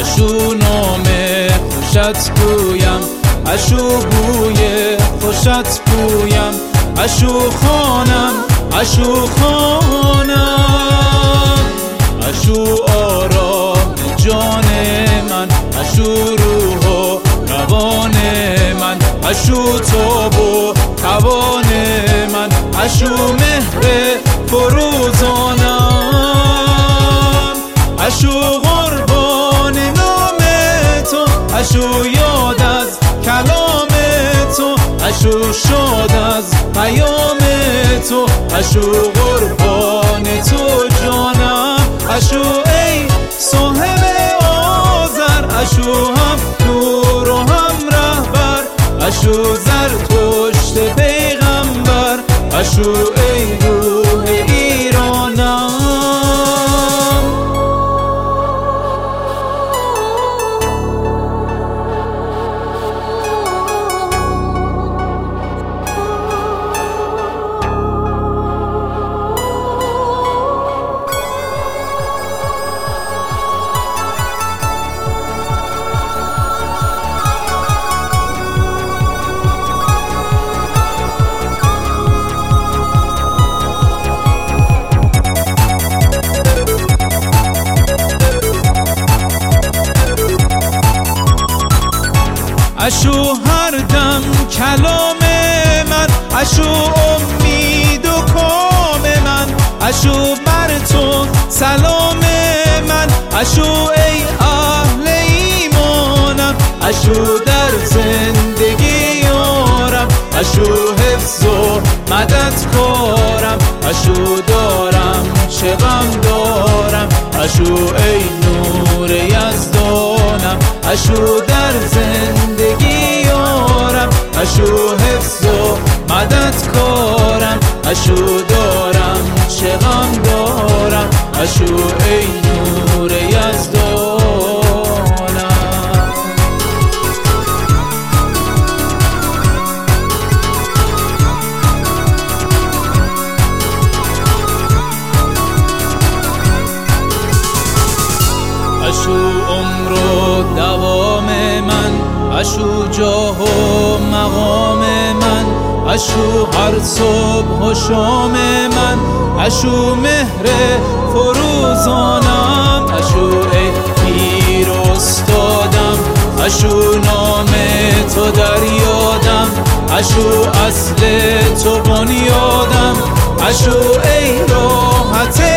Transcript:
اشو نام خوشت گویم اشو بوی خوشت گویم اشو خانم اشو خانم اشو آرام جان من اشو روح و روان من. اشو تاب و توان من. اشو مهر فروزانم اشو یاد از کلام تو اشو شاد از پیام تو. اشو قربان تو جانم. اشو ای صاحب آذر. اشو هم نور و هم رهبر. اشو زرتشت پیغمبر. اشو ای اشو هر دم کلام من اشو امید و کام من اشو بر تو سلام من اشو ای اهل ایمانم اشو در زندگی یارم اشو حفظ و مدد کارم اشو دارم چه غم دارم اشو ای نور یزدانم اشو در زندگی یارم اشو حفظ و مدد کارم اشو دارم چه غم دارم اشو ای اشو عمر و دوام من اشو جاه و مقام من اشو هر صبح و شام من اشو مهر فروزانم اشو ای پیر استادم اشو نام تو در یادم اشو اصل تو بنیادم اشو ای راحت